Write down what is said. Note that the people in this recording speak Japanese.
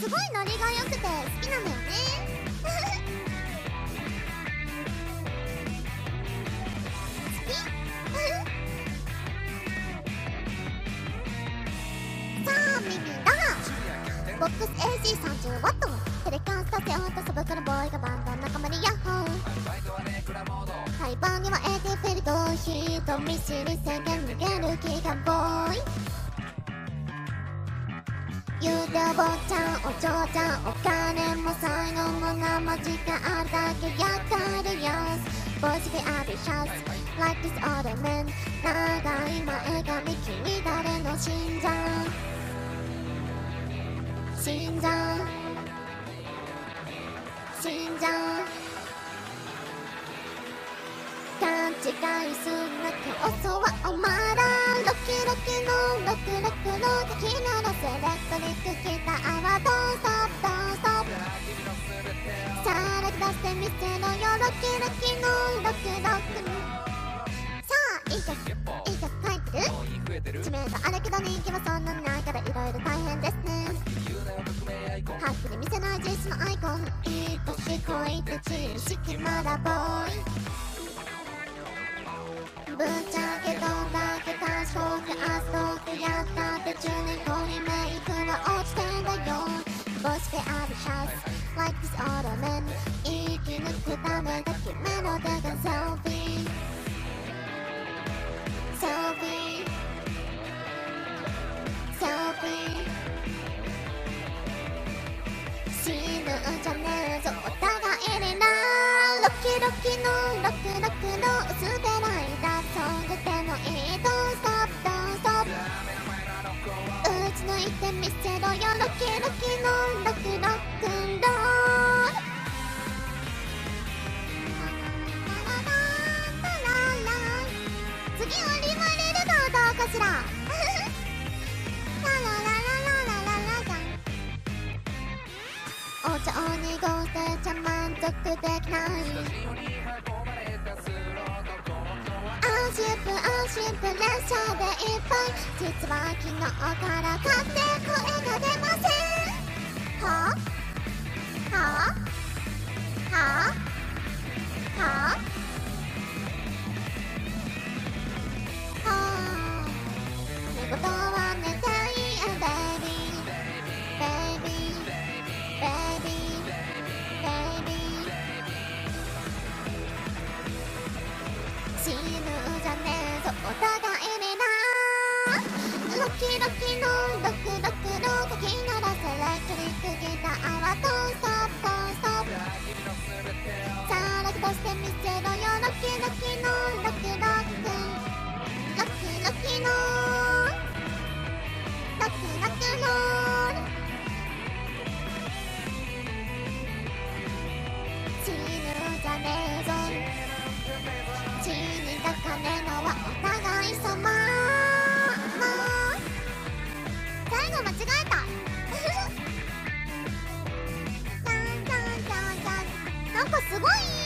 すごいノリが良くて好きなんだよね。好き？さあ耳だ。ボックス AC30W テレカンスタジオンとサブカルボーイがバンド仲間にヤッホー。廃盤には AT フィルド人見知り制限逃言うてお坊ちゃんお嬢ちゃんお金も才能も生時間あるだけやったるやつ Boys be ambitious like this other man 長い前髪君誰の信者信者信者勘違いすんな競てみせろよロキロキのロクロクさあいい曲。いい曲。書いてる知名度あるけど人気はそんなにないからいろいろ大変ですねはっきり見せない実のアイコンいい年こいて知識まだボーイぶっちゃけどんだけ賢くアストクやったって10年いてみせろよロキロキのロクロクンロール。次はリバレルがどうかしら。ララララララララじゃんお茶を濁してちゃ満足できない安心プ安心プ列車でいっぱい実は昨日から勝手に抱かれのはお互い様。も最後間違えた。なんかすごい。